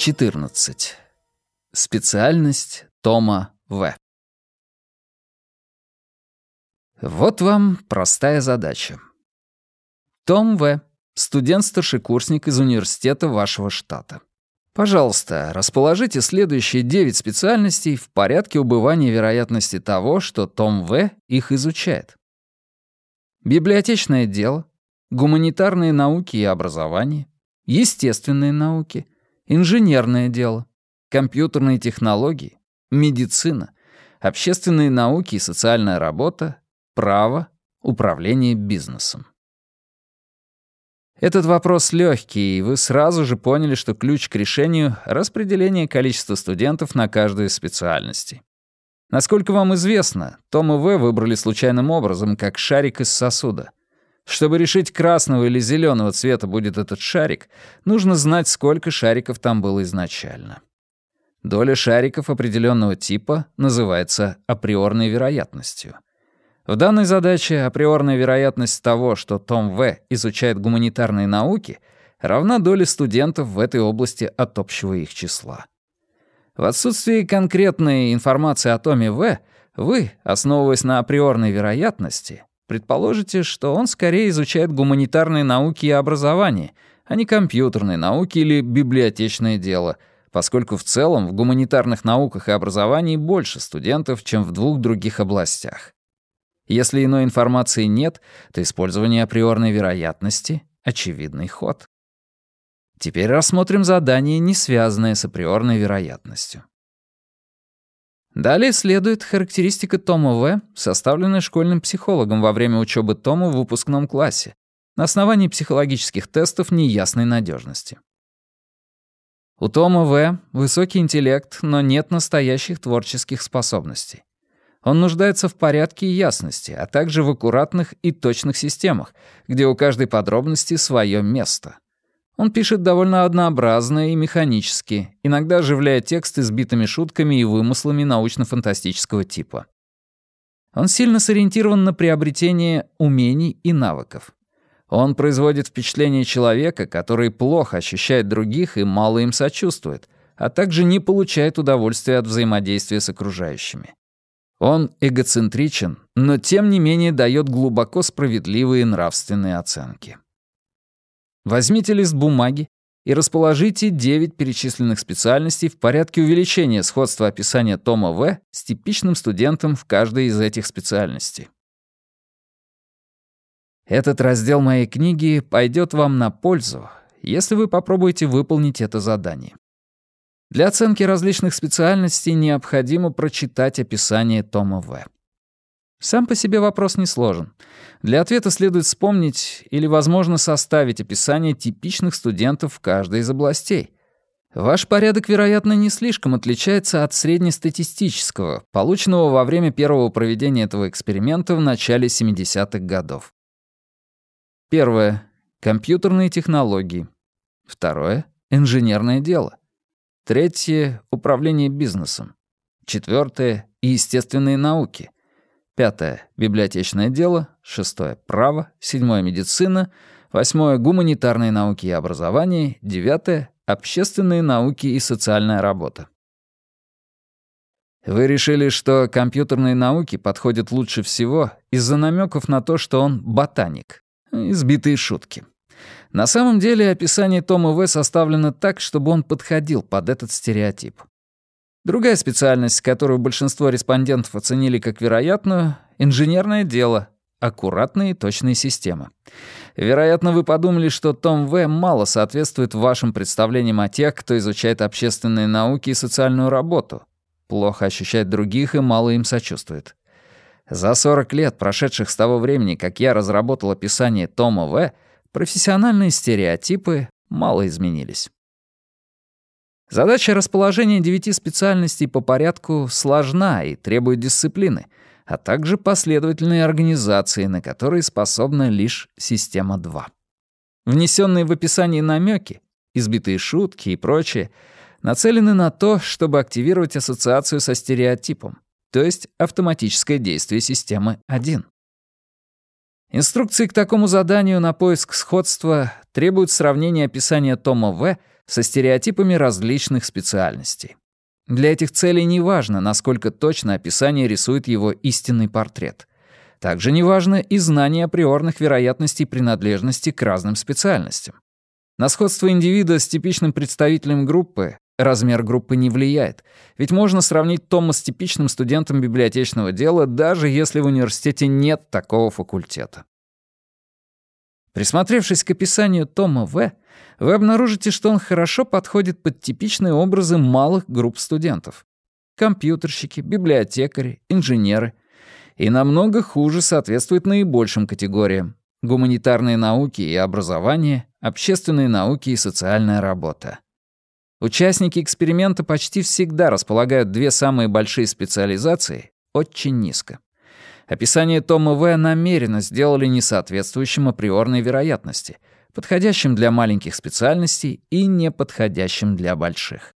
14. Специальность Тома В. Вот вам простая задача. Том В. Студент-старшекурсник из университета вашего штата. Пожалуйста, расположите следующие 9 специальностей в порядке убывания вероятности того, что Том В. их изучает. Библиотечное дело, гуманитарные науки и образование, естественные науки, инженерное дело, компьютерные технологии, медицина, общественные науки и социальная работа, право, управление бизнесом. Этот вопрос легкий, и вы сразу же поняли, что ключ к решению — распределение количества студентов на каждую из специальностей. Насколько вам известно, Том и В выбрали случайным образом, как шарик из сосуда. Чтобы решить, красного или зеленого цвета будет этот шарик, нужно знать, сколько шариков там было изначально. Доля шариков определенного типа называется априорной вероятностью. В данной задаче априорная вероятность того, что Том В. изучает гуманитарные науки, равна доле студентов в этой области от общего их числа. В отсутствии конкретной информации о Томе В., вы, основываясь на априорной вероятности, предположите, что он скорее изучает гуманитарные науки и образование, а не компьютерные науки или библиотечное дело, поскольку в целом в гуманитарных науках и образовании больше студентов, чем в двух других областях. Если иной информации нет, то использование априорной вероятности — очевидный ход. Теперь рассмотрим задание, не связанное с априорной вероятностью. Далее следует характеристика Тома В., составленная школьным психологом во время учебы Тома в выпускном классе на основании психологических тестов неясной надежности. У Тома В. высокий интеллект, но нет настоящих творческих способностей. Он нуждается в порядке и ясности, а также в аккуратных и точных системах, где у каждой подробности свое место — он пишет довольно однообразно и механически, иногда оживляя текст избитыми шутками и вымыслами научно-фантастического типа. Он сильно сориентирован на приобретение умений и навыков. Он производит впечатление человека, который плохо ощущает других и мало им сочувствует, а также не получает удовольствия от взаимодействия с окружающими. Он эгоцентричен, но тем не менее дает глубоко справедливые нравственные оценки. Возьмите лист бумаги и расположите 9 перечисленных специальностей в порядке увеличения сходства описания Тома В. с типичным студентом в каждой из этих специальностей. Этот раздел моей книги пойдет вам на пользу, если вы попробуете выполнить это задание. Для оценки различных специальностей необходимо прочитать описание Тома В. Сам по себе вопрос не сложен. Для ответа следует вспомнить или, возможно, составить описание типичных студентов в каждой из областей. Ваш порядок, вероятно, не слишком отличается от среднестатистического, полученного во время первого проведения этого эксперимента в начале 70-х годов. Первое. Компьютерные технологии. Второе. Инженерное дело. Третье. Управление бизнесом. Четвертое. Естественные науки. Пятое — библиотечное дело. Шестое — право. Седьмое — медицина. Восьмое — гуманитарные науки и образование. Девятое — общественные науки и социальная работа. Вы решили, что компьютерные науки подходят лучше всего из-за намеков на то, что он ботаник. Избитые шутки. На самом деле описание Тома В. составлено так, чтобы он подходил под этот стереотип. Другая специальность, которую большинство респондентов оценили как вероятную — инженерное дело, аккуратные и точные системы. Вероятно, вы подумали, что Том В. мало соответствует вашим представлениям о тех, кто изучает общественные науки и социальную работу, плохо ощущает других и мало им сочувствует. За 40 лет, прошедших с того времени, как я разработал описание Тома В., профессиональные стереотипы мало изменились. Задача расположения девяти специальностей по порядку сложна и требует дисциплины, а также последовательной организации, на которые способна лишь система 2. Внесенные в описание намеки, избитые шутки и прочее, нацелены на то, чтобы активировать ассоциацию со стереотипом, то есть автоматическое действие системы 1. Инструкции к такому заданию на поиск сходства требуют сравнения описания тома В со стереотипами различных специальностей. Для этих целей не важно, насколько точно описание рисует его истинный портрет. Также не важно и знание априорных вероятностей принадлежности к разным специальностям. На сходство индивида с типичным представителем группы размер группы не влияет, ведь можно сравнить Тома с типичным студентом библиотечного дела, даже если в университете нет такого факультета. Присмотревшись к описанию Тома В., вы обнаружите, что он хорошо подходит под типичные образы малых групп студентов. Компьютерщики, библиотекари, инженеры. И намного хуже соответствует наибольшим категориям. Гуманитарные науки и образование, общественные науки и социальная работа. Участники эксперимента почти всегда располагают две самые большие специализации очень низко. Описание Тома В. намеренно сделали несоответствующим априорной вероятности, подходящим для маленьких специальностей и неподходящим для больших.